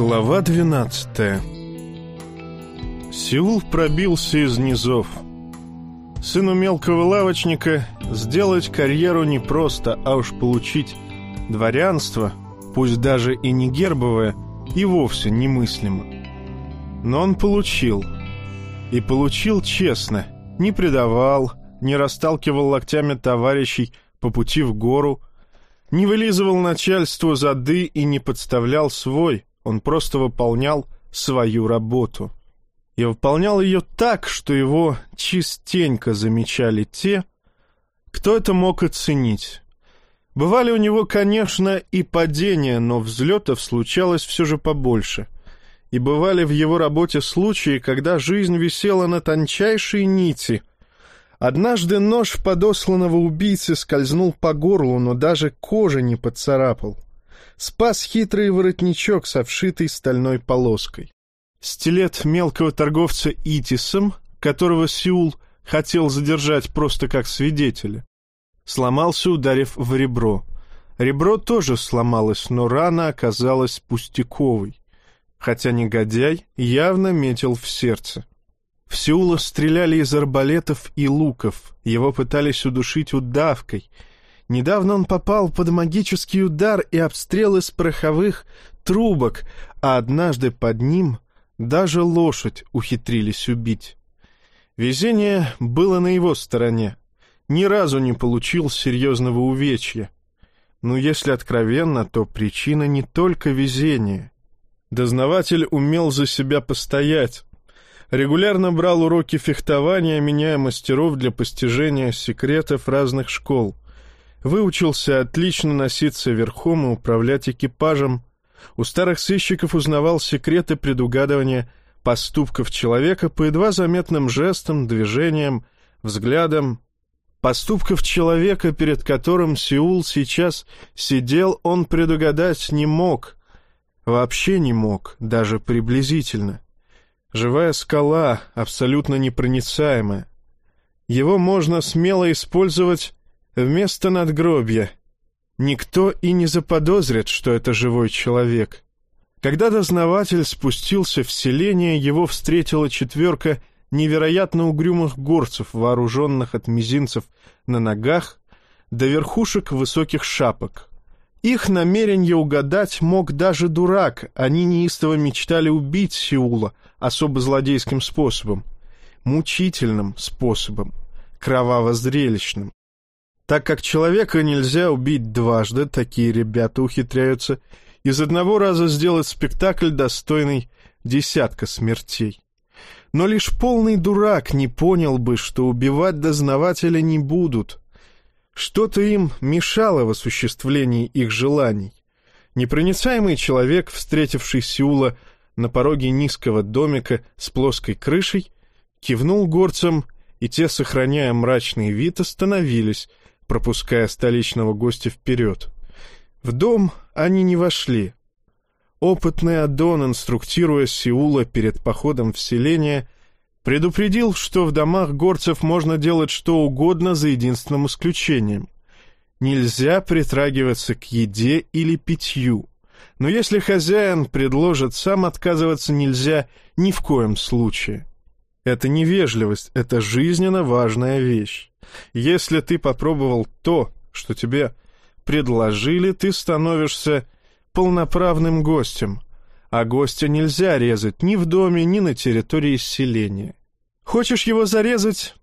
Глава 12 Сеул пробился из низов. Сыну мелкого лавочника сделать карьеру непросто, а уж получить дворянство, пусть даже и не гербовое, и вовсе немыслимо. Но он получил. И получил честно, не предавал, не расталкивал локтями товарищей по пути в гору, не вылизывал начальству зады и не подставлял свой, он просто выполнял свою работу. И выполнял ее так, что его частенько замечали те, кто это мог оценить. Бывали у него, конечно, и падения, но взлетов случалось все же побольше. И бывали в его работе случаи, когда жизнь висела на тончайшей нити, Однажды нож подосланного убийцы скользнул по горлу, но даже кожи не поцарапал. Спас хитрый воротничок со вшитой стальной полоской. Стилет мелкого торговца Итисом, которого Сеул хотел задержать просто как свидетеля, сломался, ударив в ребро. Ребро тоже сломалось, но рана оказалась пустяковой, хотя негодяй явно метил в сердце. В Сеула стреляли из арбалетов и луков, его пытались удушить удавкой. Недавно он попал под магический удар и обстрел из пороховых трубок, а однажды под ним даже лошадь ухитрились убить. Везение было на его стороне. Ни разу не получил серьезного увечья. Но если откровенно, то причина не только везение. Дознаватель умел за себя постоять, Регулярно брал уроки фехтования, меняя мастеров для постижения секретов разных школ. Выучился отлично носиться верхом и управлять экипажем. У старых сыщиков узнавал секреты предугадывания поступков человека по едва заметным жестам, движениям, взглядам. Поступков человека, перед которым Сеул сейчас сидел, он предугадать не мог. Вообще не мог, даже приблизительно. Живая скала, абсолютно непроницаемая. Его можно смело использовать вместо надгробья. Никто и не заподозрит, что это живой человек. Когда дознаватель спустился в селение, его встретила четверка невероятно угрюмых горцев, вооруженных от мизинцев на ногах до верхушек высоких шапок. Их намерение угадать мог даже дурак, они неистово мечтали убить Сеула — особо злодейским способом, мучительным способом, кроваво-зрелищным. Так как человека нельзя убить дважды, такие ребята ухитряются из одного раза сделать спектакль, достойный десятка смертей. Но лишь полный дурак не понял бы, что убивать дознавателя не будут. Что-то им мешало в осуществлении их желаний. Непроницаемый человек, встретивший Сеула на пороге низкого домика с плоской крышей, кивнул горцам, и те, сохраняя мрачный вид, остановились, пропуская столичного гостя вперед. В дом они не вошли. Опытный Адон, инструктируя Сеула перед походом в селение, предупредил, что в домах горцев можно делать что угодно за единственным исключением. Нельзя притрагиваться к еде или питью. Но если хозяин предложит, сам отказываться нельзя ни в коем случае. Это невежливость, это жизненно важная вещь. Если ты попробовал то, что тебе предложили, ты становишься полноправным гостем, а гостя нельзя резать ни в доме, ни на территории селения. Хочешь его зарезать?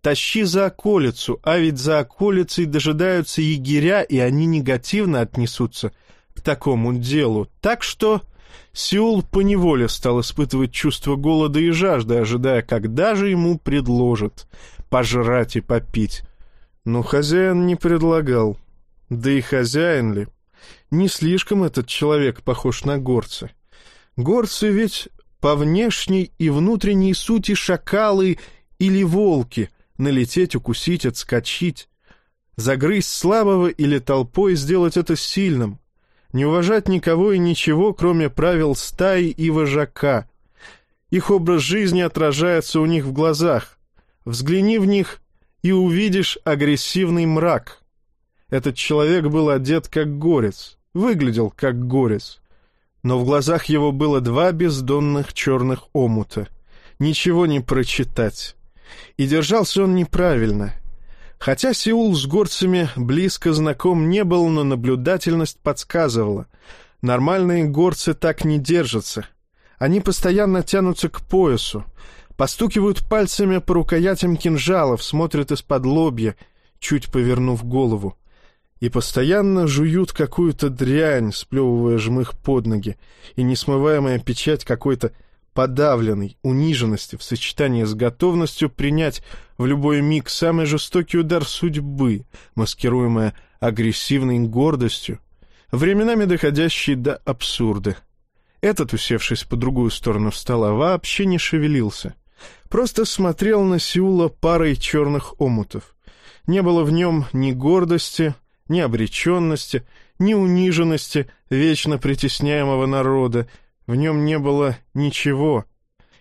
Тащи за околицу, а ведь за околицей дожидаются егеря, и они негативно отнесутся к такому делу. Так что Сеул поневоле стал испытывать чувство голода и жажды, ожидая, когда же ему предложат пожрать и попить. Но хозяин не предлагал. Да и хозяин ли? Не слишком этот человек похож на горца. Горцы ведь по внешней и внутренней сути шакалы или волки, налететь, укусить, отскочить. Загрызть слабого или толпой сделать это сильным не уважать никого и ничего, кроме правил стаи и вожака. Их образ жизни отражается у них в глазах. Взгляни в них и увидишь агрессивный мрак. Этот человек был одет как горец, выглядел как горец. но в глазах его было два бездонных черных омута. Ничего не прочитать. И держался он неправильно. Хотя Сеул с горцами близко знаком не был, но наблюдательность подсказывала. Нормальные горцы так не держатся. Они постоянно тянутся к поясу, постукивают пальцами по рукоятям кинжалов, смотрят из-под лобья, чуть повернув голову, и постоянно жуют какую-то дрянь, сплевывая жмых под ноги, и несмываемая печать какой-то подавленной униженности в сочетании с готовностью принять в любой миг самый жестокий удар судьбы, маскируемая агрессивной гордостью, временами доходящей до абсурда. Этот, усевшись по другую сторону стола, вообще не шевелился. Просто смотрел на Сеула парой черных омутов. Не было в нем ни гордости, ни обреченности, ни униженности вечно притесняемого народа, в нем не было ничего.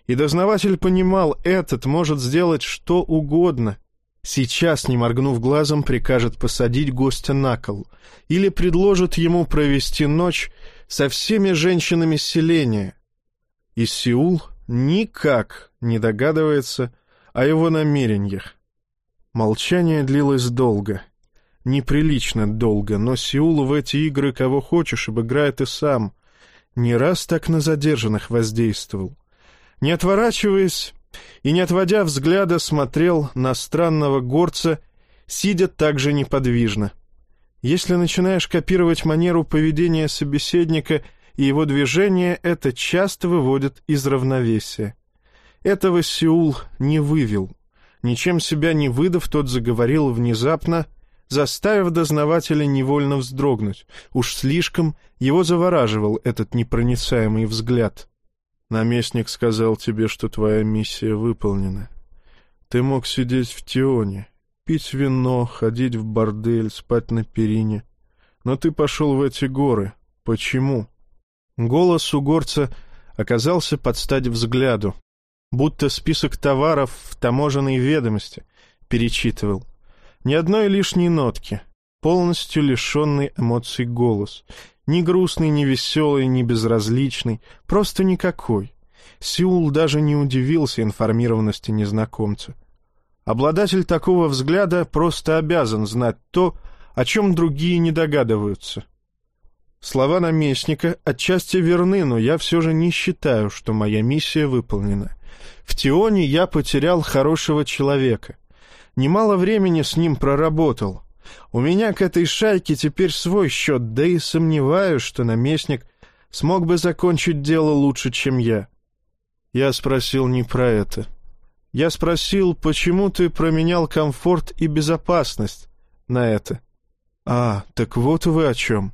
И дознаватель понимал, этот может сделать что угодно. Сейчас, не моргнув глазом, прикажет посадить гостя на кол или предложит ему провести ночь со всеми женщинами селения. И Сеул никак не догадывается о его намерениях. Молчание длилось долго. Неприлично долго, но Сеул в эти игры кого хочешь обыграет и сам — не раз так на задержанных воздействовал. Не отворачиваясь и не отводя взгляда, смотрел на странного горца, сидя также неподвижно. Если начинаешь копировать манеру поведения собеседника и его движения, это часто выводит из равновесия. Этого Сеул не вывел. Ничем себя не выдав, тот заговорил внезапно, заставив дознавателя невольно вздрогнуть. Уж слишком его завораживал этот непроницаемый взгляд. «Наместник сказал тебе, что твоя миссия выполнена. Ты мог сидеть в Тионе, пить вино, ходить в бордель, спать на перине. Но ты пошел в эти горы. Почему?» Голос у горца оказался под стать взгляду, будто список товаров в таможенной ведомости перечитывал — ни одной лишней нотки, полностью лишенный эмоций голос. Ни грустный, ни веселый, ни безразличный, просто никакой. Сеул даже не удивился информированности незнакомца. Обладатель такого взгляда просто обязан знать то, о чем другие не догадываются. Слова наместника отчасти верны, но я все же не считаю, что моя миссия выполнена. В Тионе я потерял хорошего человека — немало времени с ним проработал. У меня к этой шайке теперь свой счет, да и сомневаюсь, что наместник смог бы закончить дело лучше, чем я. Я спросил не про это. Я спросил, почему ты променял комфорт и безопасность на это. А, так вот вы о чем.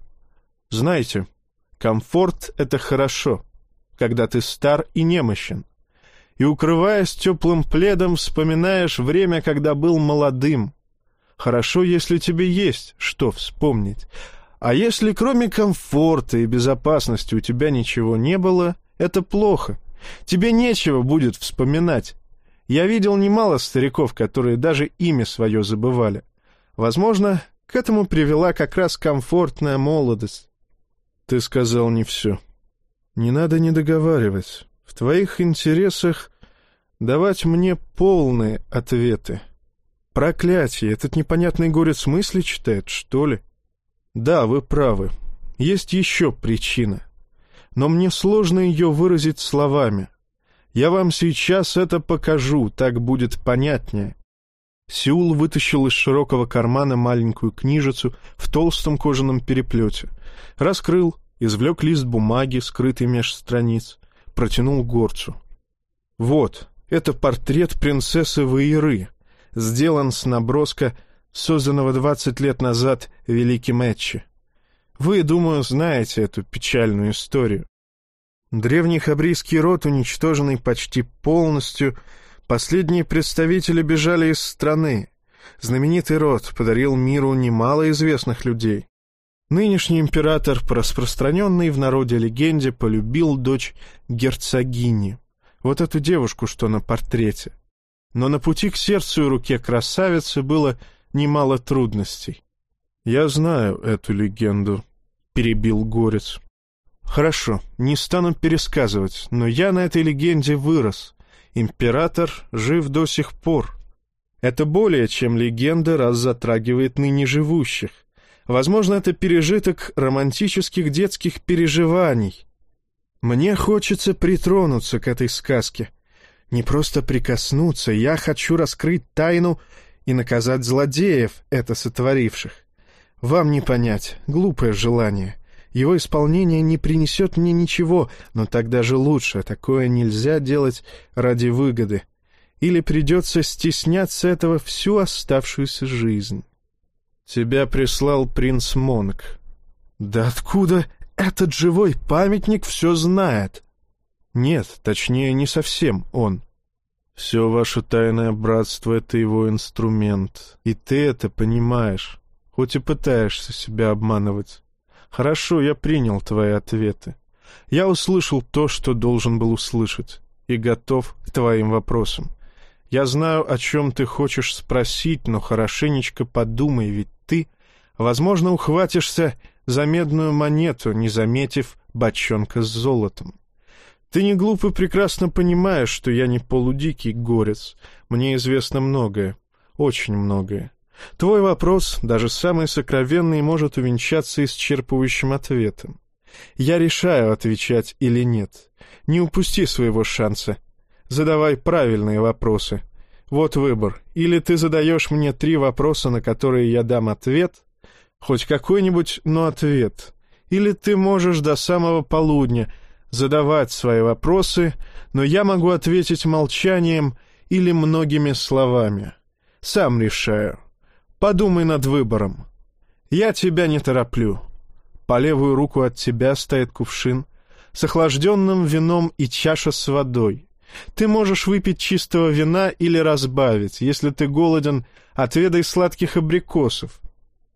Знаете, комфорт — это хорошо, когда ты стар и немощен и, укрываясь теплым пледом, вспоминаешь время, когда был молодым. Хорошо, если тебе есть что вспомнить. А если кроме комфорта и безопасности у тебя ничего не было, это плохо. Тебе нечего будет вспоминать. Я видел немало стариков, которые даже имя свое забывали. Возможно, к этому привела как раз комфортная молодость. Ты сказал не все. Не надо не договаривать. В твоих интересах давать мне полные ответы. Проклятие, этот непонятный горец мысли читает, что ли? Да, вы правы. Есть еще причина. Но мне сложно ее выразить словами. Я вам сейчас это покажу, так будет понятнее. Сеул вытащил из широкого кармана маленькую книжицу в толстом кожаном переплете. Раскрыл, извлек лист бумаги, скрытый меж страниц, протянул горцу. «Вот, это портрет принцессы Ваиры, сделан с наброска, созданного двадцать лет назад великим Этчи. Вы, думаю, знаете эту печальную историю. Древний хабрийский род, уничтоженный почти полностью, последние представители бежали из страны. Знаменитый род подарил миру немало известных людей. Нынешний император, по распространенной в народе легенде, полюбил дочь герцогини вот эту девушку, что на портрете. Но на пути к сердцу и руке красавицы было немало трудностей. «Я знаю эту легенду», — перебил Горец. Хорошо, не стану пересказывать, но я на этой легенде вырос. Император жив до сих пор. Это более чем легенда, раз затрагивает ныне живущих. Возможно, это пережиток романтических детских переживаний. Мне хочется притронуться к этой сказке. Не просто прикоснуться, я хочу раскрыть тайну и наказать злодеев, это сотворивших. Вам не понять, глупое желание. Его исполнение не принесет мне ничего, но тогда же лучше, такое нельзя делать ради выгоды. Или придется стесняться этого всю оставшуюся жизнь. Тебя прислал принц Монг. Да откуда этот живой памятник все знает? Нет, точнее, не совсем он. Все ваше тайное братство — это его инструмент, и ты это понимаешь, хоть и пытаешься себя обманывать. Хорошо, я принял твои ответы. Я услышал то, что должен был услышать, и готов к твоим вопросам. Я знаю, о чем ты хочешь спросить, но хорошенечко подумай, ведь ты, возможно, ухватишься за медную монету, не заметив бочонка с золотом. Ты не глупо прекрасно понимаешь, что я не полудикий горец. Мне известно многое, очень многое. Твой вопрос, даже самый сокровенный, может увенчаться исчерпывающим ответом. Я решаю, отвечать или нет. Не упусти своего шанса. Задавай правильные вопросы. Вот выбор. Или ты задаешь мне три вопроса, на которые я дам ответ, хоть какой-нибудь, но ответ. Или ты можешь до самого полудня задавать свои вопросы, но я могу ответить молчанием или многими словами. Сам решаю. Подумай над выбором. Я тебя не тороплю. По левую руку от тебя стоит кувшин с охлажденным вином и чаша с водой. Ты можешь выпить чистого вина или разбавить. Если ты голоден, отведай сладких абрикосов.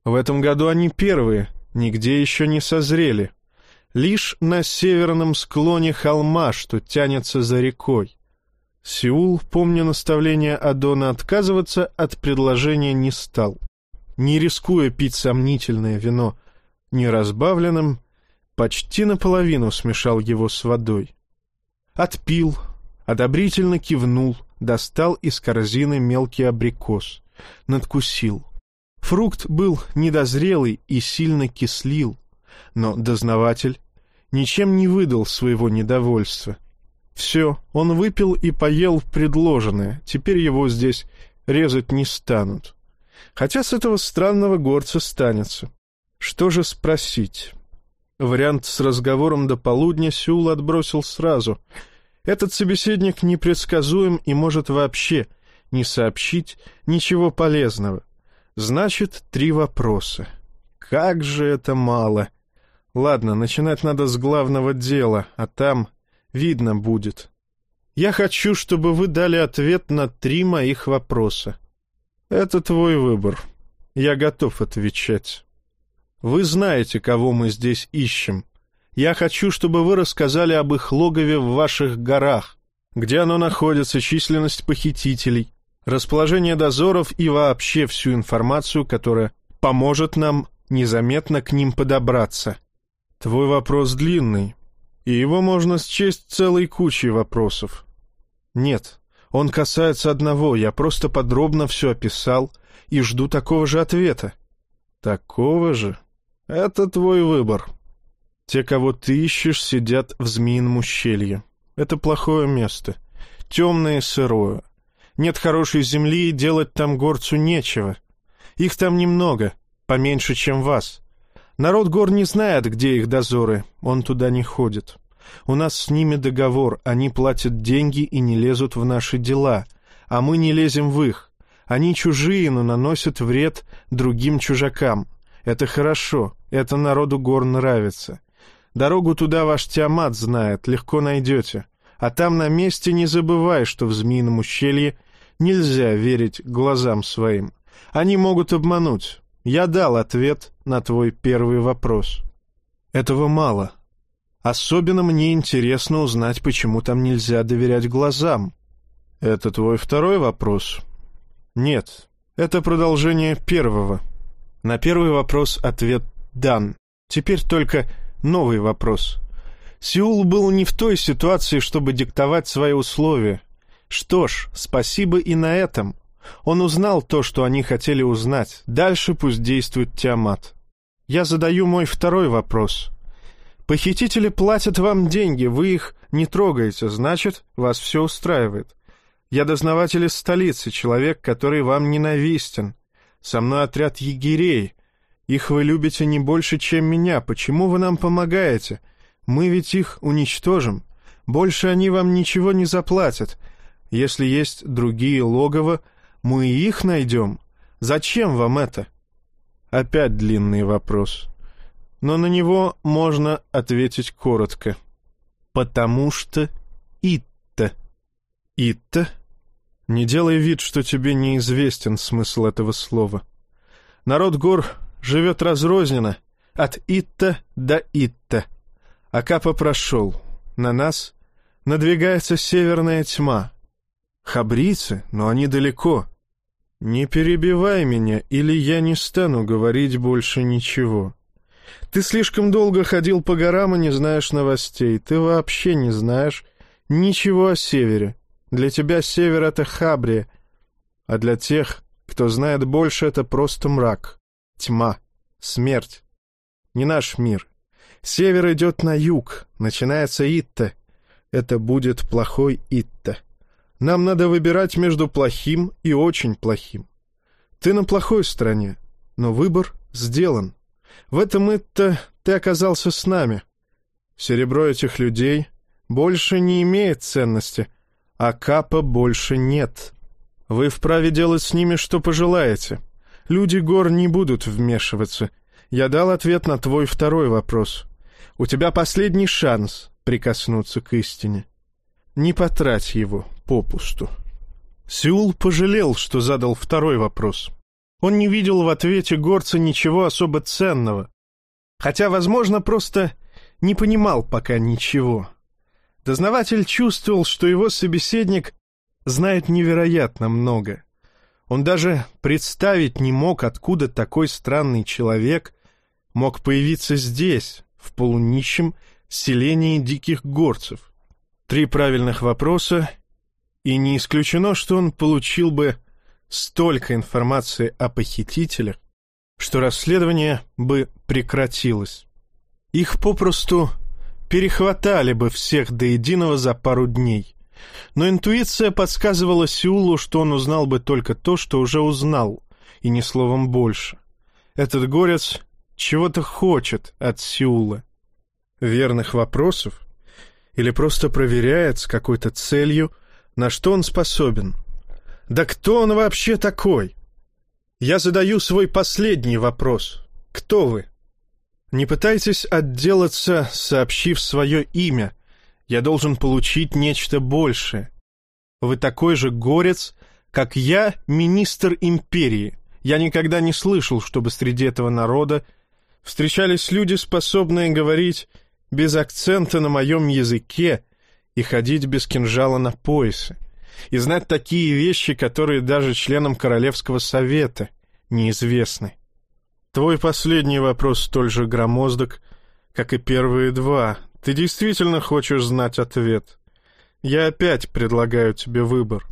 В этом году они первые, нигде еще не созрели. Лишь на северном склоне холма, что тянется за рекой. Сеул, помня наставление Адона отказываться от предложения, не стал. Не рискуя пить сомнительное вино неразбавленным, почти наполовину смешал его с водой. Отпил, одобрительно кивнул, достал из корзины мелкий абрикос, надкусил. Фрукт был недозрелый и сильно кислил, но дознаватель ничем не выдал своего недовольства. Все, он выпил и поел предложенное, теперь его здесь резать не станут. Хотя с этого странного горца станется. Что же спросить? Вариант с разговором до полудня Сюл отбросил сразу. Этот собеседник непредсказуем и может вообще не сообщить ничего полезного. Значит, три вопроса. Как же это мало! Ладно, начинать надо с главного дела, а там видно будет. Я хочу, чтобы вы дали ответ на три моих вопроса. Это твой выбор. Я готов отвечать. Вы знаете, кого мы здесь ищем. Я хочу, чтобы вы рассказали об их логове в ваших горах, где оно находится, численность похитителей, расположение дозоров и вообще всю информацию, которая поможет нам незаметно к ним подобраться. Твой вопрос длинный, и его можно счесть целой кучей вопросов. Нет, он касается одного, я просто подробно все описал и жду такого же ответа. Такого же? Это твой выбор. Те, кого ты ищешь, сидят в змеином ущелье. Это плохое место. Темное и сырое. Нет хорошей земли, и делать там горцу нечего. Их там немного, поменьше, чем вас. Народ гор не знает, где их дозоры, он туда не ходит. У нас с ними договор, они платят деньги и не лезут в наши дела, а мы не лезем в их. Они чужие, но наносят вред другим чужакам. Это хорошо, это народу гор нравится. Дорогу туда ваш Тиамат знает, легко найдете. А там на месте не забывай, что в Змеином ущелье нельзя верить глазам своим. Они могут обмануть. Я дал ответ на твой первый вопрос. Этого мало. Особенно мне интересно узнать, почему там нельзя доверять глазам. Это твой второй вопрос? Нет, это продолжение первого. На первый вопрос ответ дан. Теперь только новый вопрос. Сеул был не в той ситуации, чтобы диктовать свои условия. Что ж, спасибо и на этом. Он узнал то, что они хотели узнать. Дальше пусть действует Тиамат. Я задаю мой второй вопрос. Похитители платят вам деньги, вы их не трогаете, значит, вас все устраивает. Я дознаватель из столицы, человек, который вам ненавистен. Со мной отряд егерей. Их вы любите не больше, чем меня. Почему вы нам помогаете? Мы ведь их уничтожим. Больше они вам ничего не заплатят. Если есть другие логово, мы их найдем. Зачем вам это? Опять длинный вопрос. Но на него можно ответить коротко. Потому что Итта. Итта? Не делай вид, что тебе неизвестен смысл этого слова. Народ гор живет разрозненно, от Итта до Итта. Акапа прошел. На нас надвигается северная тьма. Хабрицы, но они далеко. Не перебивай меня, или я не стану говорить больше ничего. Ты слишком долго ходил по горам и не знаешь новостей. Ты вообще не знаешь ничего о севере. Для тебя север — это Хабрия, а для тех, кто знает больше, это просто мрак, тьма, смерть. Не наш мир. Север идет на юг, начинается Итта. Это будет плохой Итта. Нам надо выбирать между плохим и очень плохим. Ты на плохой стороне, но выбор сделан. В этом Итта ты оказался с нами. Серебро этих людей больше не имеет ценности, а капа больше нет. Вы вправе делать с ними, что пожелаете. Люди гор не будут вмешиваться. Я дал ответ на твой второй вопрос. У тебя последний шанс прикоснуться к истине. Не потрать его попусту. Сеул пожалел, что задал второй вопрос. Он не видел в ответе горца ничего особо ценного. Хотя, возможно, просто не понимал пока ничего. Дознаватель чувствовал, что его собеседник знает невероятно много. Он даже представить не мог, откуда такой странный человек мог появиться здесь, в полунищем селении диких горцев. Три правильных вопроса, и не исключено, что он получил бы столько информации о похитителях, что расследование бы прекратилось. Их попросту перехватали бы всех до единого за пару дней. Но интуиция подсказывала Сеулу, что он узнал бы только то, что уже узнал, и ни словом больше. Этот горец чего-то хочет от Сеула. Верных вопросов? Или просто проверяет с какой-то целью, на что он способен? Да кто он вообще такой? Я задаю свой последний вопрос. Кто вы? Не пытайтесь отделаться, сообщив свое имя. Я должен получить нечто большее. Вы такой же горец, как я, министр империи. Я никогда не слышал, чтобы среди этого народа встречались люди, способные говорить без акцента на моем языке и ходить без кинжала на поясе, и знать такие вещи, которые даже членам Королевского совета неизвестны. Твой последний вопрос столь же громоздок, как и первые два. Ты действительно хочешь знать ответ? Я опять предлагаю тебе выбор.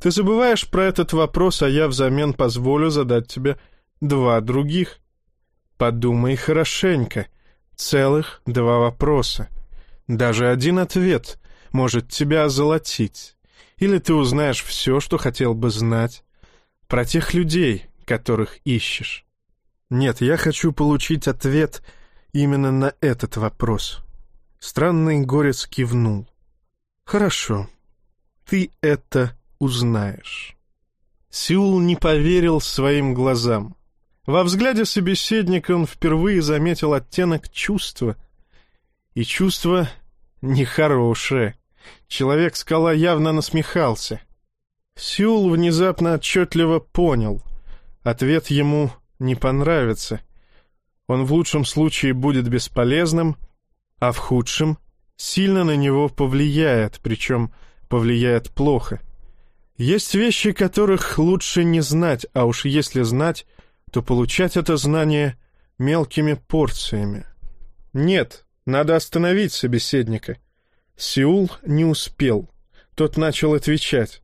Ты забываешь про этот вопрос, а я взамен позволю задать тебе два других. Подумай хорошенько. Целых два вопроса. Даже один ответ может тебя озолотить. Или ты узнаешь все, что хотел бы знать про тех людей, которых ищешь. Нет, я хочу получить ответ именно на этот вопрос. Странный горец кивнул. Хорошо, ты это узнаешь. Сеул не поверил своим глазам. Во взгляде собеседника он впервые заметил оттенок чувства. И чувство нехорошее. Человек-скала явно насмехался. Сеул внезапно отчетливо понял. Ответ ему не понравится. Он в лучшем случае будет бесполезным, а в худшем сильно на него повлияет, причем повлияет плохо. Есть вещи, которых лучше не знать, а уж если знать, то получать это знание мелкими порциями. Нет, Надо остановить собеседника. Сеул не успел. Тот начал отвечать.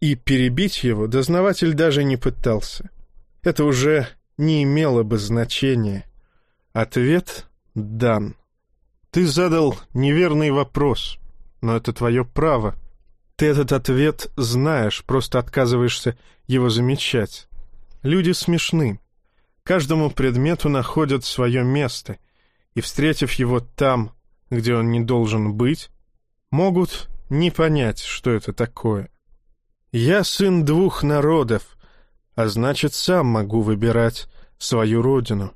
И перебить его дознаватель даже не пытался. Это уже не имело бы значения. Ответ дан. Ты задал неверный вопрос, но это твое право. Ты этот ответ знаешь, просто отказываешься его замечать. Люди смешны. Каждому предмету находят свое место, и, встретив его там, где он не должен быть, могут не понять, что это такое. Я сын двух народов, а значит, сам могу выбирать свою родину.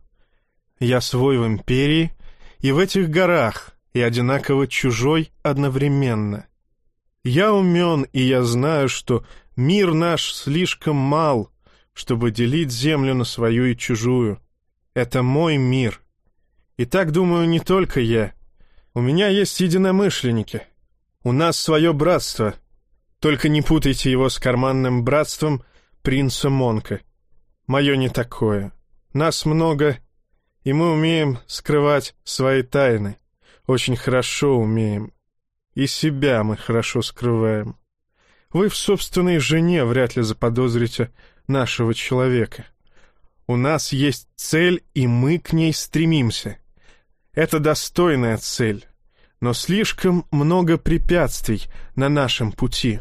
Я свой в империи и в этих горах, и одинаково чужой одновременно. Я умен, и я знаю, что мир наш слишком мал, чтобы делить землю на свою и чужую. Это мой мир. И так думаю не только я. У меня есть единомышленники. У нас свое братство. Только не путайте его с карманным братством принца Монка. Мое не такое. Нас много, и мы умеем скрывать свои тайны. Очень хорошо умеем. И себя мы хорошо скрываем. Вы в собственной жене вряд ли заподозрите нашего человека. У нас есть цель, и мы к ней стремимся. Это достойная цель, но слишком много препятствий на нашем пути.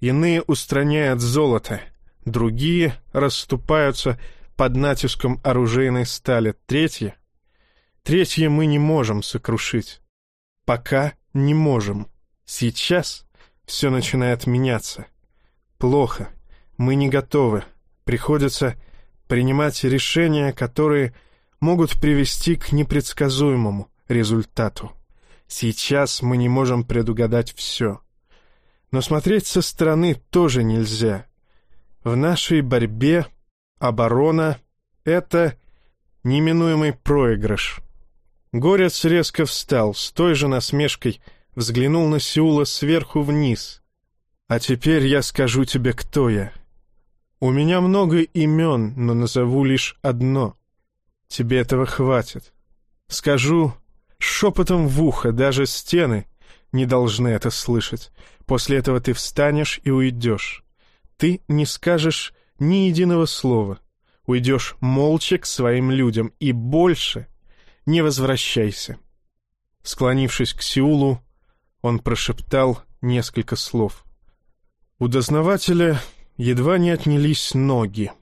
Иные устраняют золото, другие расступаются под натиском оружейной стали, третьи... Третье мы не можем сокрушить. Пока не можем. Сейчас все начинает меняться. Плохо. Мы не готовы приходится принимать решения, которые могут привести к непредсказуемому результату. Сейчас мы не можем предугадать все. Но смотреть со стороны тоже нельзя. В нашей борьбе оборона — это неминуемый проигрыш. Горец резко встал, с той же насмешкой взглянул на Сеула сверху вниз. «А теперь я скажу тебе, кто я. У меня много имен, но назову лишь одно. Тебе этого хватит. Скажу шепотом в ухо, даже стены не должны это слышать. После этого ты встанешь и уйдешь. Ты не скажешь ни единого слова. Уйдешь молча к своим людям и больше не возвращайся. Склонившись к Сеулу, он прошептал несколько слов. У дознавателя едва не отнялись ноги.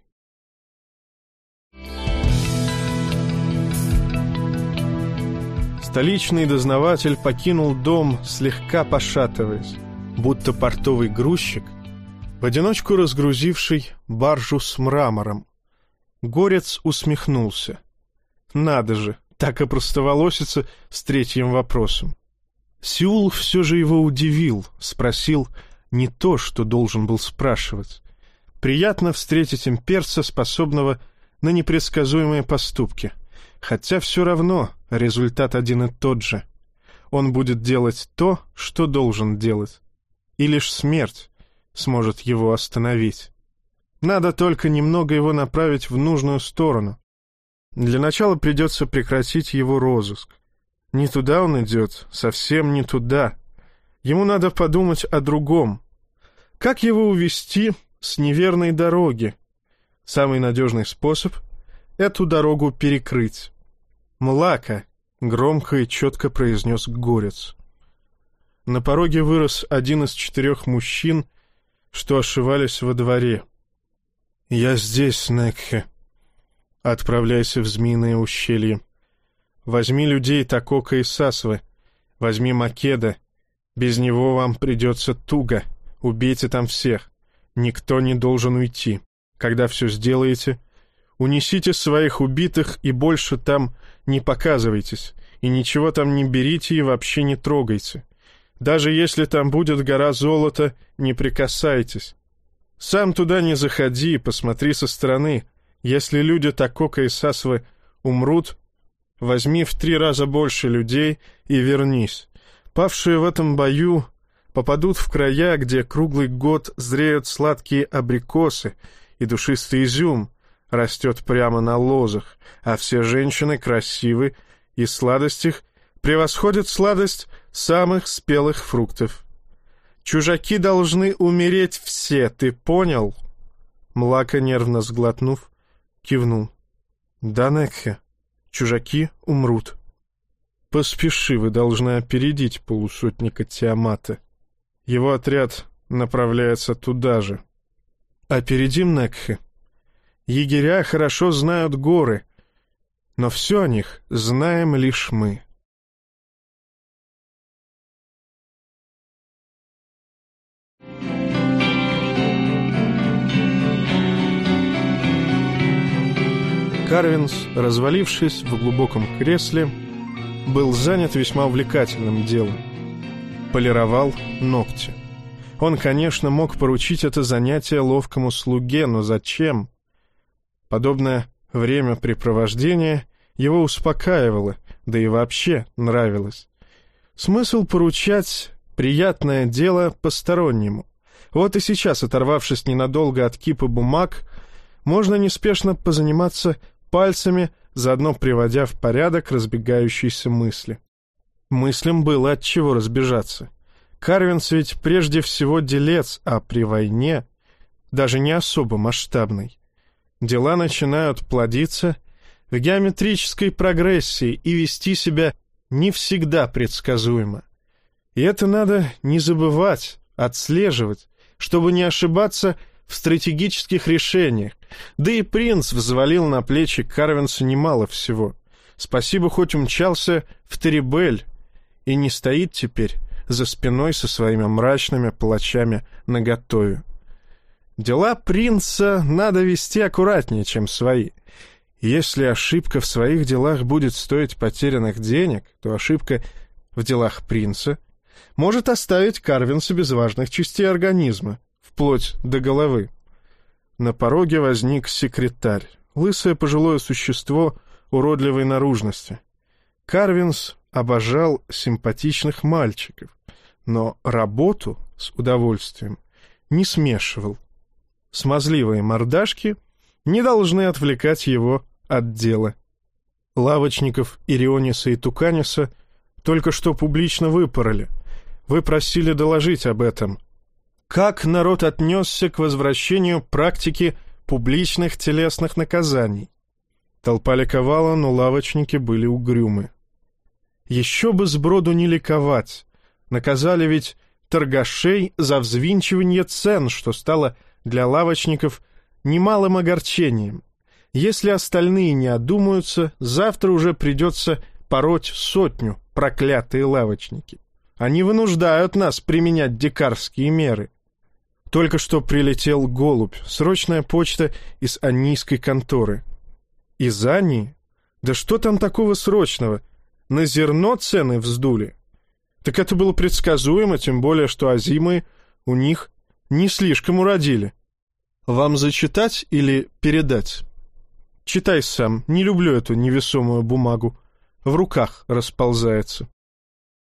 Столичный дознаватель покинул дом, слегка пошатываясь, будто портовый грузчик, в одиночку разгрузивший баржу с мрамором. Горец усмехнулся. Надо же, так и простоволосится с третьим вопросом. Сеул все же его удивил, спросил не то, что должен был спрашивать. Приятно встретить имперца, способного на непредсказуемые поступки. Хотя все равно результат один и тот же. Он будет делать то, что должен делать. И лишь смерть сможет его остановить. Надо только немного его направить в нужную сторону. Для начала придется прекратить его розыск. Не туда он идет, совсем не туда. Ему надо подумать о другом. Как его увести с неверной дороги. Самый надежный способ — эту дорогу перекрыть. «Млака!» — громко и четко произнес горец. На пороге вырос один из четырех мужчин, что ошивались во дворе. «Я здесь, Некхе. Отправляйся в Змеиное ущелье. Возьми людей Такока и Сасвы. Возьми Македа. Без него вам придется туго. Убейте там всех. Никто не должен уйти. Когда все сделаете, унесите своих убитых и больше там не показывайтесь, и ничего там не берите и вообще не трогайте. Даже если там будет гора золота, не прикасайтесь. Сам туда не заходи, посмотри со стороны. Если люди Такока и Сасвы умрут, возьми в три раза больше людей и вернись. Павшие в этом бою попадут в края, где круглый год зреют сладкие абрикосы, и душистый изюм растет прямо на лозах, а все женщины красивы, и сладость их превосходит сладость самых спелых фруктов. Чужаки должны умереть все, ты понял?» Млака, нервно сглотнув, кивнул. «Да, Некхе, чужаки умрут». «Поспеши, вы должны опередить полусотника Тиамата. Его отряд направляется туда же». «Опередим Некхе. Егеря хорошо знают горы, но все о них знаем лишь мы». Карвинс, развалившись в глубоком кресле, был занят весьма увлекательным делом. Полировал ногти. Он, конечно, мог поручить это занятие ловкому слуге, но зачем? Подобное времяпрепровождение его успокаивало, да и вообще нравилось. Смысл поручать приятное дело постороннему. Вот и сейчас, оторвавшись ненадолго от кипа бумаг, можно неспешно позаниматься пальцами, заодно приводя в порядок разбегающиеся мысли. Мыслям было от чего разбежаться. Карвинс ведь прежде всего делец, а при войне даже не особо масштабный. Дела начинают плодиться в геометрической прогрессии и вести себя не всегда предсказуемо. И это надо не забывать, отслеживать, чтобы не ошибаться в стратегических решениях. Да и принц взвалил на плечи Карвинса немало всего. Спасибо, хоть умчался в Теребель и не стоит теперь за спиной со своими мрачными палачами наготове. Дела принца надо вести аккуратнее, чем свои. Если ошибка в своих делах будет стоить потерянных денег, то ошибка в делах принца может оставить Карвинса без важных частей организма, вплоть до головы. На пороге возник секретарь, лысое пожилое существо уродливой наружности. Карвинс обожал симпатичных мальчиков, но работу с удовольствием не смешивал. Смазливые мордашки не должны отвлекать его от дела. Лавочников Ириониса и Туканиса только что публично выпороли. Вы просили доложить об этом, как народ отнесся к возвращению практики публичных телесных наказаний. Толпа ликовала, но лавочники были угрюмы. Еще бы сброду не ликовать. Наказали ведь торгашей за взвинчивание цен, что стало для лавочников немалым огорчением. Если остальные не одумаются, завтра уже придется пороть сотню, проклятые лавочники. Они вынуждают нас применять дикарские меры. Только что прилетел голубь, срочная почта из анийской конторы. Из Ании? Да что там такого срочного? На зерно цены вздули. Так это было предсказуемо, тем более, что азимы у них не слишком уродили. Вам зачитать или передать? Читай сам, не люблю эту невесомую бумагу. В руках расползается.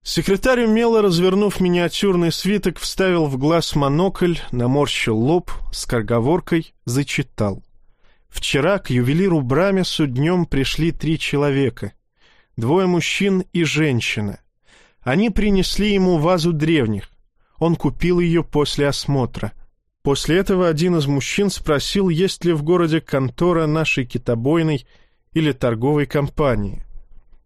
Секретарь, умело развернув миниатюрный свиток, вставил в глаз монокль, наморщил лоб, с корговоркой зачитал. Вчера к ювелиру Брамесу днем пришли три человека. Двое мужчин и женщина. Они принесли ему вазу древних. Он купил ее после осмотра. После этого один из мужчин спросил, есть ли в городе контора нашей китобойной или торговой компании.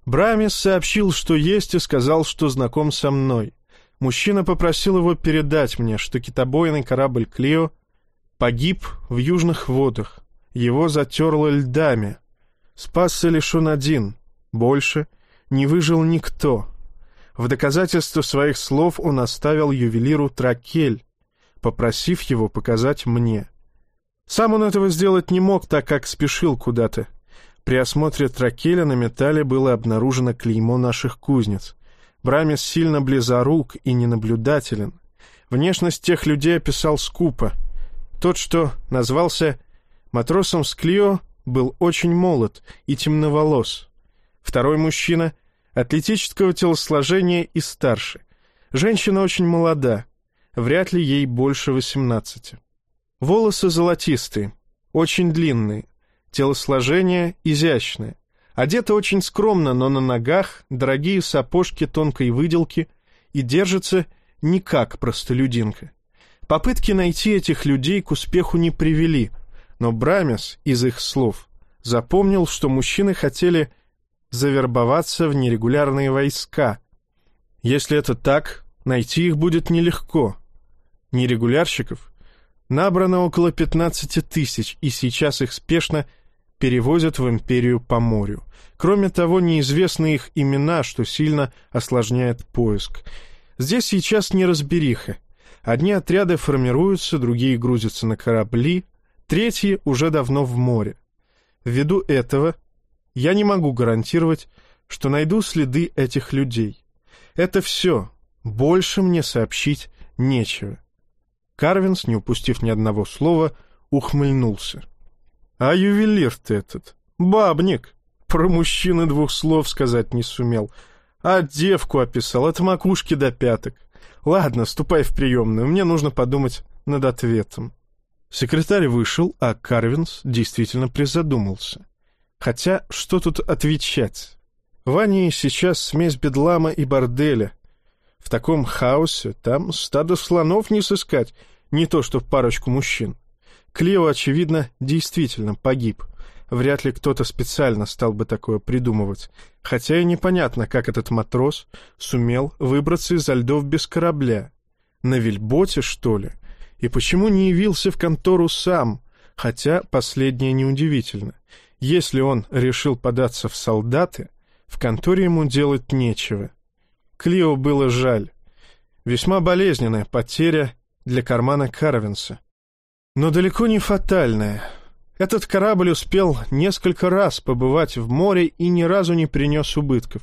Брамис сообщил, что есть, и сказал, что знаком со мной. Мужчина попросил его передать мне, что китобойный корабль «Клио» погиб в южных водах. Его затерло льдами. Спасся лишь он один. Больше не выжил никто. В доказательство своих слов он оставил ювелиру тракель, попросив его показать мне. Сам он этого сделать не мог, так как спешил куда-то. При осмотре тракеля на металле было обнаружено клеймо наших кузнец. Брамис сильно близорук и ненаблюдателен. Внешность тех людей описал скупо. Тот, что назвался матросом с Клио, был очень молод и темноволос. Второй мужчина — атлетического телосложения и старше. Женщина очень молода, вряд ли ей больше восемнадцати. Волосы золотистые, очень длинные, телосложение изящное, Одета очень скромно, но на ногах дорогие сапожки тонкой выделки и держится не как простолюдинка. Попытки найти этих людей к успеху не привели, но Брамес из их слов запомнил, что мужчины хотели завербоваться в нерегулярные войска. Если это так, найти их будет нелегко. Нерегулярщиков набрано около 15 тысяч, и сейчас их спешно перевозят в империю по морю. Кроме того, неизвестны их имена, что сильно осложняет поиск. Здесь сейчас неразбериха. Одни отряды формируются, другие грузятся на корабли, третьи уже давно в море. Ввиду этого я не могу гарантировать, что найду следы этих людей. Это все. Больше мне сообщить нечего. Карвинс, не упустив ни одного слова, ухмыльнулся. А ювелир ты этот, бабник, про мужчины двух слов сказать не сумел, а девку описал от макушки до пяток. Ладно, ступай в приемную, мне нужно подумать над ответом. Секретарь вышел, а Карвинс действительно призадумался. Хотя, что тут отвечать? Ваня сейчас смесь бедлама и борделя. В таком хаосе там стадо слонов не сыскать, не то что парочку мужчин. Клео, очевидно, действительно погиб. Вряд ли кто-то специально стал бы такое придумывать. Хотя и непонятно, как этот матрос сумел выбраться из льдов без корабля. На вельботе, что ли? И почему не явился в контору сам? Хотя последнее неудивительно. Если он решил податься в солдаты, в конторе ему делать нечего. Клио было жаль. Весьма болезненная потеря для кармана Карвинса но далеко не фатальная. Этот корабль успел несколько раз побывать в море и ни разу не принес убытков.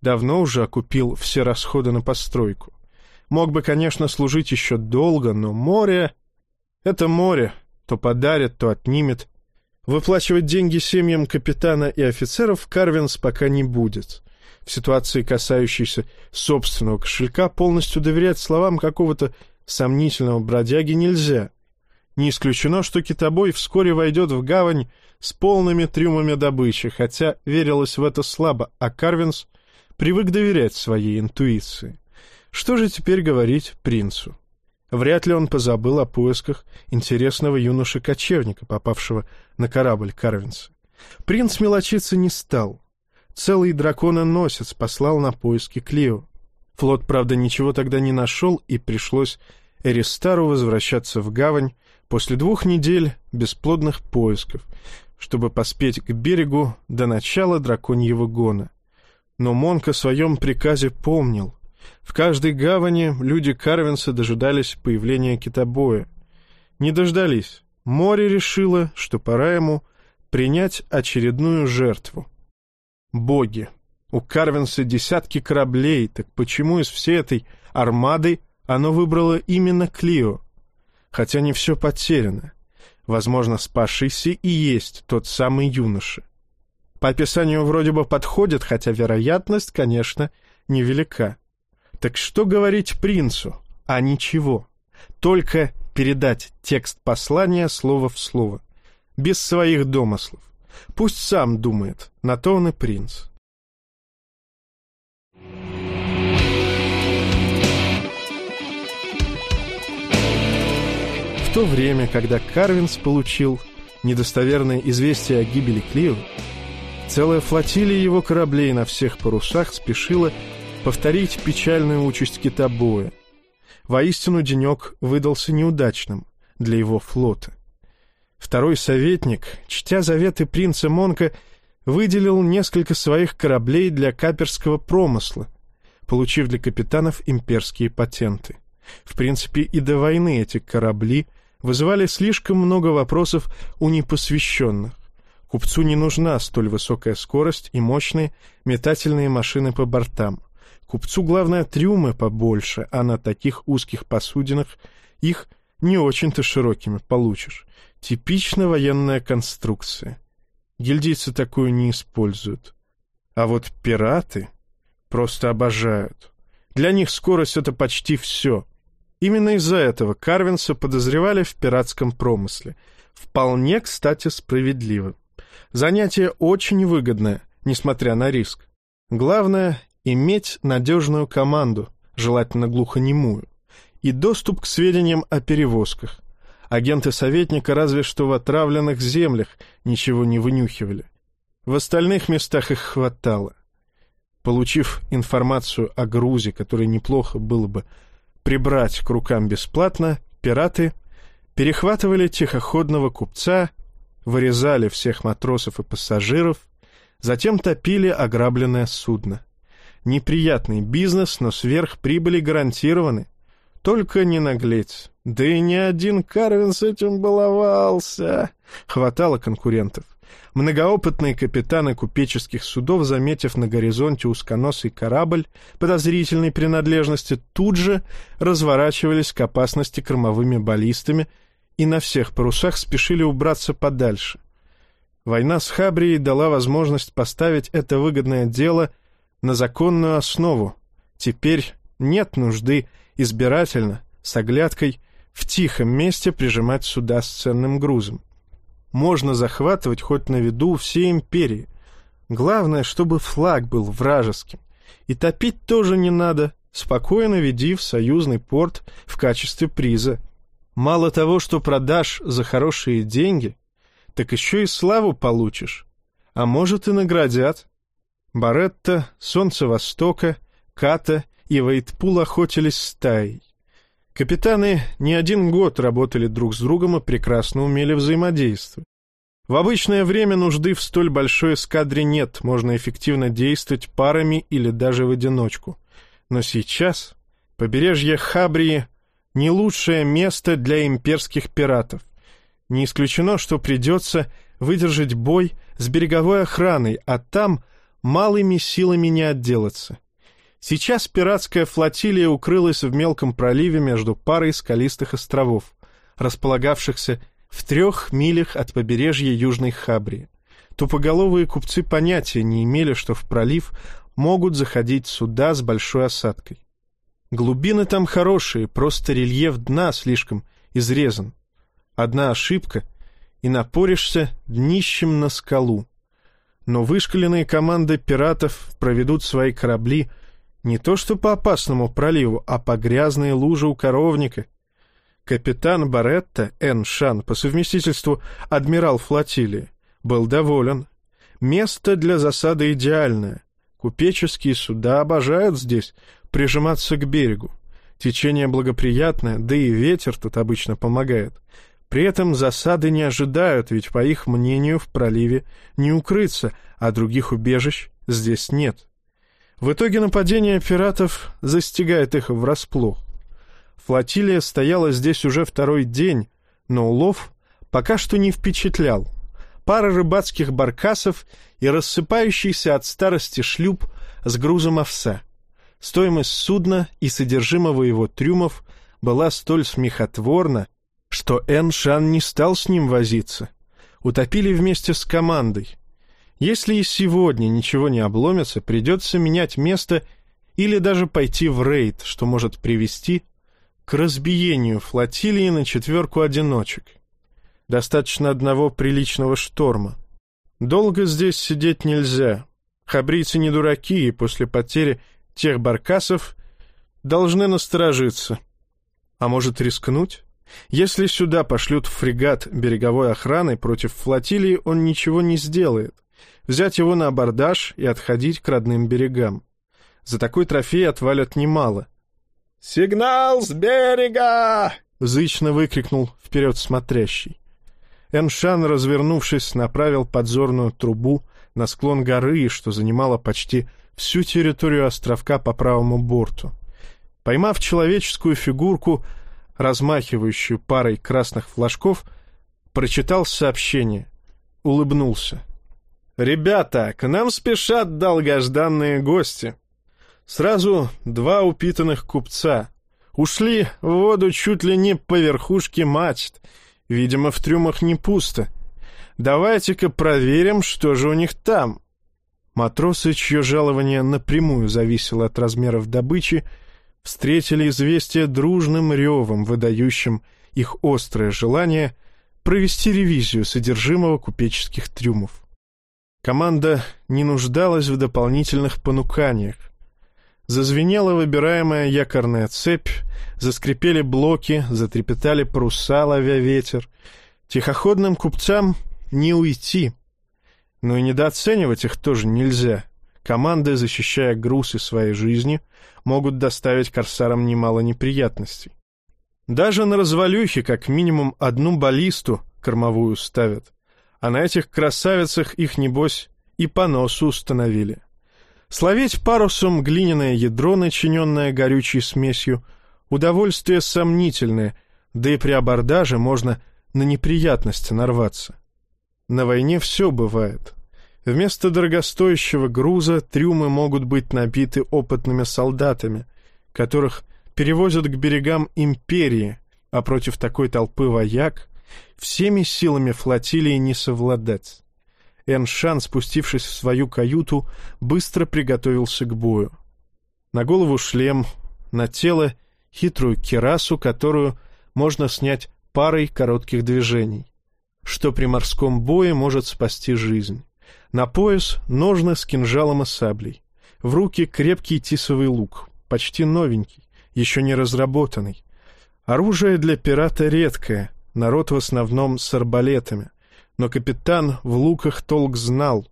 Давно уже окупил все расходы на постройку. Мог бы, конечно, служить еще долго, но море — это море, то подарит, то отнимет. Выплачивать деньги семьям капитана и офицеров Карвинс пока не будет. В ситуации, касающейся собственного кошелька, полностью доверять словам какого-то сомнительного бродяги нельзя — не исключено, что китобой вскоре войдет в гавань с полными трюмами добычи, хотя верилось в это слабо, а Карвинс привык доверять своей интуиции. Что же теперь говорить принцу? Вряд ли он позабыл о поисках интересного юноши-кочевника, попавшего на корабль Карвинса. Принц мелочиться не стал. Целый дракононосец послал на поиски Клео. Флот, правда, ничего тогда не нашел, и пришлось Эристару возвращаться в гавань после двух недель бесплодных поисков, чтобы поспеть к берегу до начала драконьего гона. Но Монк о своем приказе помнил. В каждой гавани люди Карвинса дожидались появления китобоя. Не дождались. Море решило, что пора ему принять очередную жертву. Боги. У Карвинса десятки кораблей, так почему из всей этой армады оно выбрало именно Клио? хотя не все потеряно. Возможно, спасшийся и есть тот самый юноша. По описанию вроде бы подходит, хотя вероятность, конечно, невелика. Так что говорить принцу? А ничего. Только передать текст послания слово в слово. Без своих домыслов. Пусть сам думает, на то он и принц. В то время, когда Карвинс получил недостоверное известие о гибели Клио, целая флотилия его кораблей на всех парусах спешила повторить печальную участь китобоя. Воистину денек выдался неудачным для его флота. Второй советник, чтя заветы принца Монка, выделил несколько своих кораблей для каперского промысла, получив для капитанов имперские патенты. В принципе, и до войны эти корабли – вызывали слишком много вопросов у непосвященных. Купцу не нужна столь высокая скорость и мощные метательные машины по бортам. Купцу главное трюмы побольше, а на таких узких посудинах их не очень-то широкими получишь. Типично военная конструкция. Гильдийцы такую не используют. А вот пираты просто обожают. Для них скорость — это почти все. Именно из-за этого Карвинса подозревали в пиратском промысле. Вполне, кстати, справедливо. Занятие очень выгодное несмотря на риск. Главное — иметь надежную команду, желательно глухонемую, и доступ к сведениям о перевозках. Агенты советника разве что в отравленных землях ничего не вынюхивали. В остальных местах их хватало. Получив информацию о грузе, который неплохо было бы прибрать к рукам бесплатно, пираты перехватывали тихоходного купца, вырезали всех матросов и пассажиров, затем топили ограбленное судно. Неприятный бизнес, но сверхприбыли гарантированы. Только не наглеть. Да и ни один Карвин с этим баловался. Хватало конкурентов. Многоопытные капитаны купеческих судов, заметив на горизонте узконосый корабль подозрительной принадлежности, тут же разворачивались к опасности кормовыми баллистами и на всех парусах спешили убраться подальше. Война с Хабрией дала возможность поставить это выгодное дело на законную основу. Теперь нет нужды избирательно, с оглядкой, в тихом месте прижимать суда с ценным грузом. Можно захватывать хоть на виду все империи. Главное, чтобы флаг был вражеским. И топить тоже не надо, спокойно веди в союзный порт в качестве приза. Мало того, что продашь за хорошие деньги, так еще и славу получишь. А может и наградят. Баретта, Солнце Востока, Ката и Вейтпул охотились стаей. Капитаны не один год работали друг с другом и прекрасно умели взаимодействовать. В обычное время нужды в столь большой эскадре нет, можно эффективно действовать парами или даже в одиночку. Но сейчас побережье Хабрии — не лучшее место для имперских пиратов. Не исключено, что придется выдержать бой с береговой охраной, а там малыми силами не отделаться. Сейчас пиратская флотилия укрылась в мелком проливе между парой скалистых островов, располагавшихся в трех милях от побережья Южной Хабрии. Тупоголовые купцы понятия не имели, что в пролив могут заходить суда с большой осадкой. Глубины там хорошие, просто рельеф дна слишком изрезан. Одна ошибка — и напоришься днищем на скалу. Но вышкаленные команды пиратов проведут свои корабли не то что по опасному проливу, а по грязной луже у коровника. Капитан Баретта, Эн Шан, по совместительству адмирал флотилии, был доволен. Место для засады идеальное. Купеческие суда обожают здесь прижиматься к берегу. Течение благоприятное, да и ветер тут обычно помогает. При этом засады не ожидают, ведь, по их мнению, в проливе не укрыться, а других убежищ здесь нет. В итоге нападение пиратов застигает их врасплох. Флотилия стояла здесь уже второй день, но улов пока что не впечатлял. Пара рыбацких баркасов и рассыпающийся от старости шлюп с грузом овса. Стоимость судна и содержимого его трюмов была столь смехотворна, что Эн Шан не стал с ним возиться. Утопили вместе с командой. Если и сегодня ничего не обломится, придется менять место или даже пойти в рейд, что может привести к разбиению флотилии на четверку одиночек. Достаточно одного приличного шторма. Долго здесь сидеть нельзя. Хабрийцы не дураки, и после потери тех баркасов должны насторожиться. А может рискнуть? Если сюда пошлют фрегат береговой охраны против флотилии, он ничего не сделает взять его на абордаж и отходить к родным берегам. За такой трофей отвалят немало. «Сигнал с берега!» — зычно выкрикнул вперед смотрящий. Эншан, развернувшись, направил подзорную трубу на склон горы, что занимало почти всю территорию островка по правому борту. Поймав человеческую фигурку, размахивающую парой красных флажков, прочитал сообщение, улыбнулся. «Ребята, к нам спешат долгожданные гости». Сразу два упитанных купца. Ушли в воду чуть ли не по верхушке мачт. Видимо, в трюмах не пусто. Давайте-ка проверим, что же у них там. Матросы, чье жалование напрямую зависело от размеров добычи, встретили известие дружным ревом, выдающим их острое желание провести ревизию содержимого купеческих трюмов. Команда не нуждалась в дополнительных понуканиях. Зазвенела выбираемая якорная цепь, заскрипели блоки, затрепетали паруса, ловя ветер. Тихоходным купцам не уйти. Но и недооценивать их тоже нельзя. Команды, защищая груз и своей жизни, могут доставить корсарам немало неприятностей. Даже на развалюхе как минимум одну баллисту кормовую ставят, а на этих красавицах их, небось, и по носу установили. Словить парусом глиняное ядро, начиненное горючей смесью, удовольствие сомнительное, да и при абордаже можно на неприятности нарваться. На войне все бывает. Вместо дорогостоящего груза трюмы могут быть набиты опытными солдатами, которых перевозят к берегам империи, а против такой толпы вояк всеми силами флотилии не совладать. Эншан, спустившись в свою каюту, быстро приготовился к бою. На голову шлем, на тело хитрую кирасу, которую можно снять парой коротких движений, что при морском бое может спасти жизнь. На пояс ножны с кинжалом и саблей. В руки крепкий тисовый лук, почти новенький, еще не разработанный. Оружие для пирата редкое, народ в основном с арбалетами. Но капитан в луках толк знал.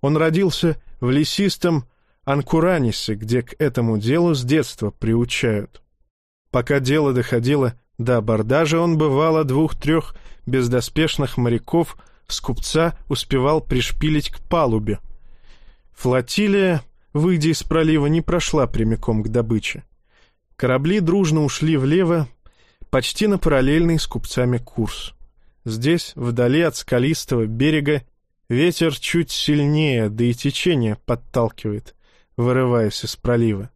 Он родился в лесистом Анкуранисе, где к этому делу с детства приучают. Пока дело доходило до абордажа, он бывало двух-трех бездоспешных моряков с купца успевал пришпилить к палубе. Флотилия, выйдя из пролива, не прошла прямиком к добыче. Корабли дружно ушли влево, почти на параллельный с купцами курс. Здесь, вдали от скалистого берега, ветер чуть сильнее, да и течение подталкивает, вырываясь из пролива.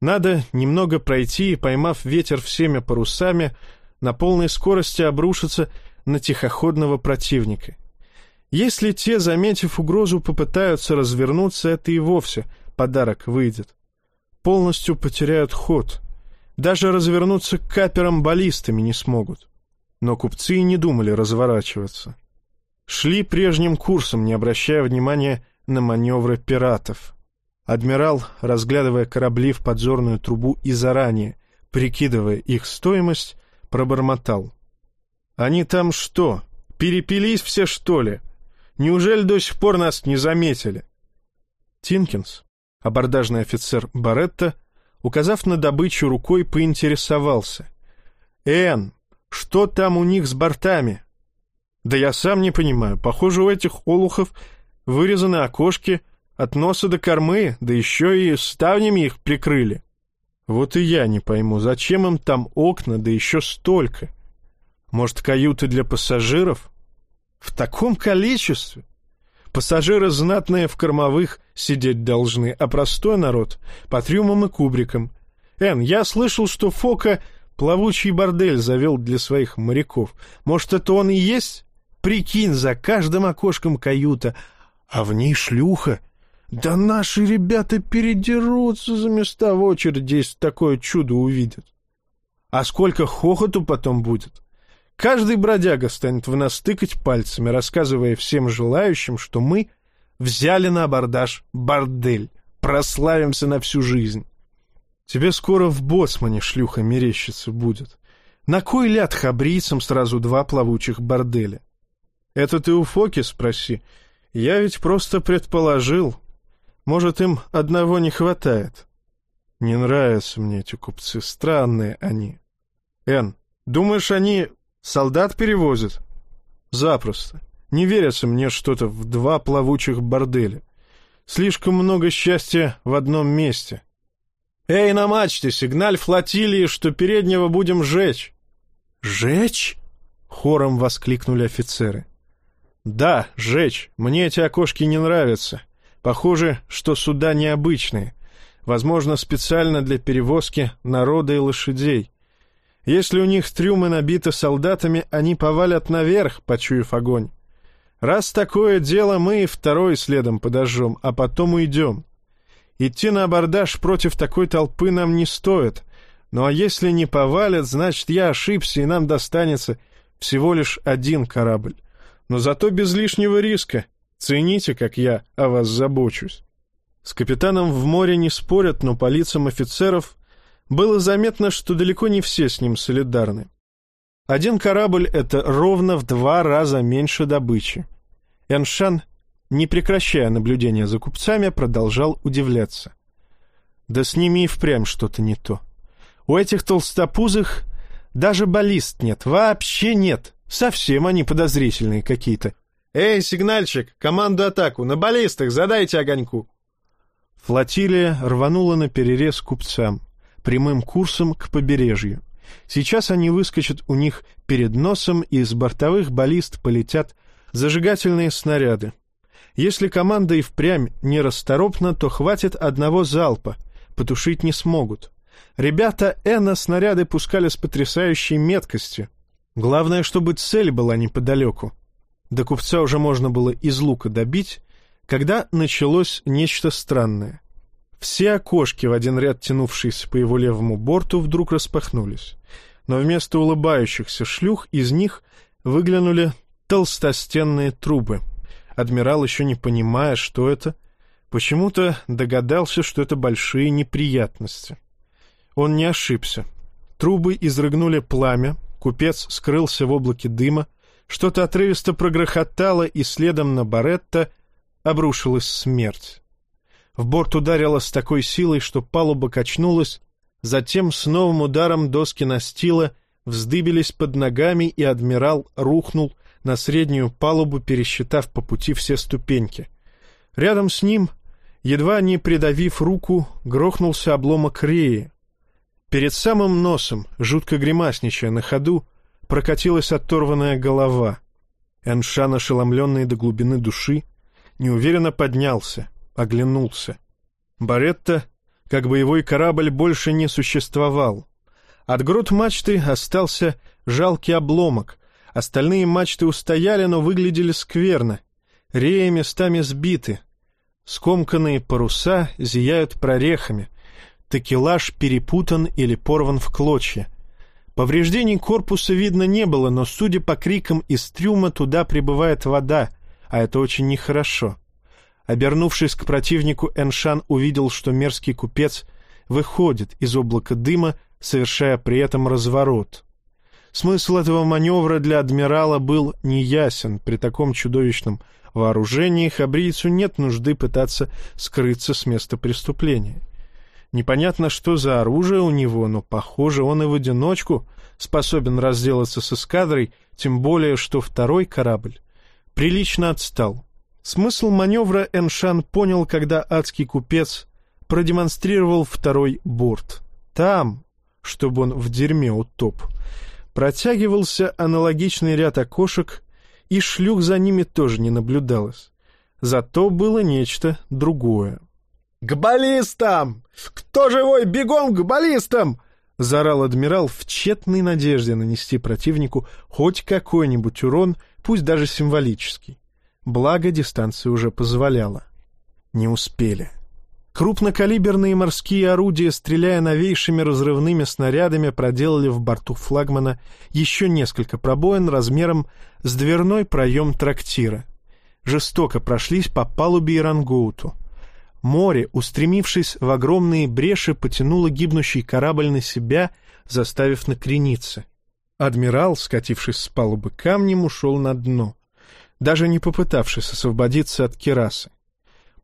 Надо немного пройти и, поймав ветер всеми парусами, на полной скорости обрушиться на тихоходного противника. Если те, заметив угрозу, попытаются развернуться, это и вовсе подарок выйдет. Полностью потеряют ход. Даже развернуться к каперам баллистами не смогут. Но купцы и не думали разворачиваться. Шли прежним курсом, не обращая внимания на маневры пиратов. Адмирал, разглядывая корабли в подзорную трубу и заранее, прикидывая их стоимость, пробормотал. «Они там что, перепились все, что ли? Неужели до сих пор нас не заметили?» Тинкинс, абордажный офицер Баретта, указав на добычу рукой, поинтересовался. «Эн, что там у них с бортами?» «Да я сам не понимаю. Похоже, у этих олухов вырезаны окошки от носа до кормы, да еще и ставнями их прикрыли. Вот и я не пойму, зачем им там окна, да еще столько? Может, каюты для пассажиров? В таком количестве? Пассажиры знатные в кормовых сидеть должны, а простой народ — по трюмам и кубрикам. Эн, я слышал, что Фока плавучий бордель завел для своих моряков. Может, это он и есть? Прикинь, за каждым окошком каюта, а в ней шлюха. Да наши ребята передерутся за места в очереди, если такое чудо увидят. А сколько хохоту потом будет? Каждый бродяга станет в нас тыкать пальцами, рассказывая всем желающим, что мы взяли на абордаж бордель, прославимся на всю жизнь. Тебе скоро в боцмане шлюха мерещится будет. На кой ляд хабрийцам сразу два плавучих борделя? Это ты у Фоки спроси. Я ведь просто предположил. Может, им одного не хватает. Не нравятся мне эти купцы, странные они. Эн, думаешь, они Солдат перевозят? Запросто. Не верится мне что-то в два плавучих борделя. Слишком много счастья в одном месте. Эй, на мачте, сигналь флотилии, что переднего будем жечь. Жечь? Хором воскликнули офицеры. Да, жечь. Мне эти окошки не нравятся. Похоже, что суда необычные. Возможно, специально для перевозки народа и лошадей. Если у них трюмы набиты солдатами, они повалят наверх, почуяв огонь. Раз такое дело, мы и второй следом подожжем, а потом уйдем. Идти на абордаж против такой толпы нам не стоит. Ну а если не повалят, значит, я ошибся, и нам достанется всего лишь один корабль. Но зато без лишнего риска. Цените, как я о вас забочусь. С капитаном в море не спорят, но по лицам офицеров было заметно, что далеко не все с ним солидарны. Один корабль — это ровно в два раза меньше добычи. Эншан, не прекращая наблюдения за купцами, продолжал удивляться. Да с ними и впрямь что-то не то. У этих толстопузых даже баллист нет, вообще нет. Совсем они подозрительные какие-то. «Эй, сигнальщик, команду атаку, на баллистах задайте огоньку!» Флотилия рванула на перерез купцам, прямым курсом к побережью. Сейчас они выскочат у них перед носом, и из бортовых баллист полетят зажигательные снаряды. Если команда и впрямь нерасторопна, то хватит одного залпа, потушить не смогут. Ребята Эна снаряды пускали с потрясающей меткостью. Главное, чтобы цель была неподалеку. До купца уже можно было из лука добить, когда началось нечто странное. Все окошки, в один ряд тянувшиеся по его левому борту, вдруг распахнулись. Но вместо улыбающихся шлюх из них выглянули толстостенные трубы. Адмирал, еще не понимая, что это, почему-то догадался, что это большие неприятности. Он не ошибся. Трубы изрыгнули пламя, купец скрылся в облаке дыма, что-то отрывисто прогрохотало, и следом на Баретта обрушилась смерть. В борт ударило с такой силой, что палуба качнулась, затем с новым ударом доски настила вздыбились под ногами, и адмирал рухнул на среднюю палубу, пересчитав по пути все ступеньки. Рядом с ним, едва не придавив руку, грохнулся обломок реи. Перед самым носом, жутко гримасничая на ходу, прокатилась оторванная голова. Эншан, ошеломленный до глубины души, неуверенно поднялся, оглянулся. Баретта, как боевой корабль, больше не существовал. От грот мачты остался жалкий обломок. Остальные мачты устояли, но выглядели скверно. Реи местами сбиты. Скомканные паруса зияют прорехами. Такелаж перепутан или порван в клочья. Повреждений корпуса видно не было, но, судя по крикам из трюма, туда прибывает вода, а это очень нехорошо. Обернувшись к противнику, Эншан увидел, что мерзкий купец выходит из облака дыма, совершая при этом разворот. Смысл этого маневра для адмирала был неясен. При таком чудовищном вооружении хабрийцу нет нужды пытаться скрыться с места преступления. Непонятно, что за оружие у него, но, похоже, он и в одиночку способен разделаться с эскадрой, тем более, что второй корабль прилично отстал. Смысл маневра Эншан понял, когда адский купец продемонстрировал второй борт. Там, чтобы он в дерьме утоп, протягивался аналогичный ряд окошек, и шлюх за ними тоже не наблюдалось. Зато было нечто другое. «К баллистам! Кто живой, бегом к баллистам!» — заорал адмирал в тщетной надежде нанести противнику хоть какой-нибудь урон, пусть даже символический. Благо, дистанция уже позволяла. Не успели. Крупнокалиберные морские орудия, стреляя новейшими разрывными снарядами, проделали в борту флагмана еще несколько пробоин размером с дверной проем трактира. Жестоко прошлись по палубе и. Море, устремившись в огромные бреши, потянуло гибнущий корабль на себя, заставив накрениться. Адмирал, скатившись с палубы камнем, ушел на дно даже не попытавшись освободиться от керасы.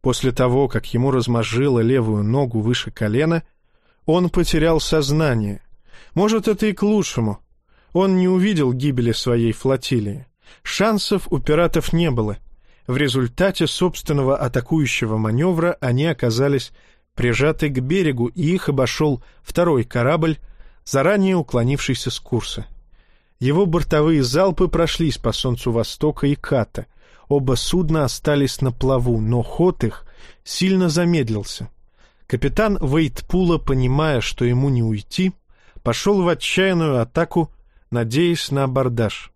После того, как ему размозжило левую ногу выше колена, он потерял сознание. Может, это и к лучшему. Он не увидел гибели своей флотилии. Шансов у пиратов не было. В результате собственного атакующего маневра они оказались прижаты к берегу, и их обошел второй корабль, заранее уклонившийся с курса. Его бортовые залпы прошлись по солнцу Востока и Ката. Оба судна остались на плаву, но ход их сильно замедлился. Капитан Вейтпула, понимая, что ему не уйти, пошел в отчаянную атаку, надеясь на абордаж.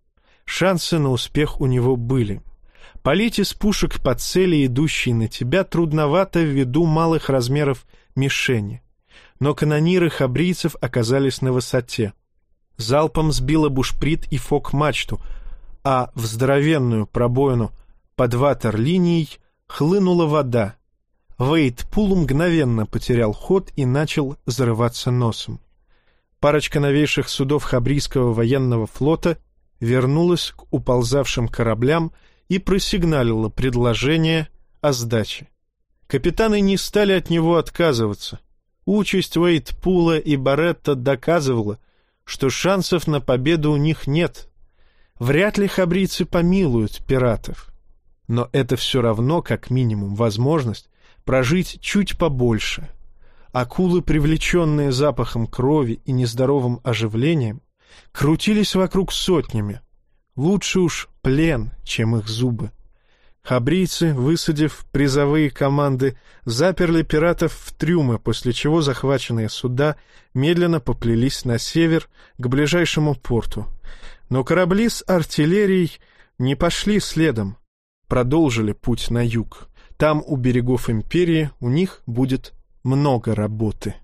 Шансы на успех у него были. Полить из пушек по цели, идущей на тебя, трудновато ввиду малых размеров мишени. Но канониры хабрийцев оказались на высоте залпом сбила бушприт и фок-мачту, а в здоровенную пробоину под ватерлинией хлынула вода. Вейт Пул мгновенно потерял ход и начал зарываться носом. Парочка новейших судов Хабрийского военного флота вернулась к уползавшим кораблям и просигналила предложение о сдаче. Капитаны не стали от него отказываться. Участь Уэйт-Пула и Баретта доказывала, что шансов на победу у них нет. Вряд ли хабрийцы помилуют пиратов. Но это все равно, как минимум, возможность прожить чуть побольше. Акулы, привлеченные запахом крови и нездоровым оживлением, крутились вокруг сотнями. Лучше уж плен, чем их зубы. Хабрийцы, высадив призовые команды, заперли пиратов в трюмы, после чего захваченные суда медленно поплелись на север к ближайшему порту. Но корабли с артиллерией не пошли следом, продолжили путь на юг. Там, у берегов империи, у них будет много работы.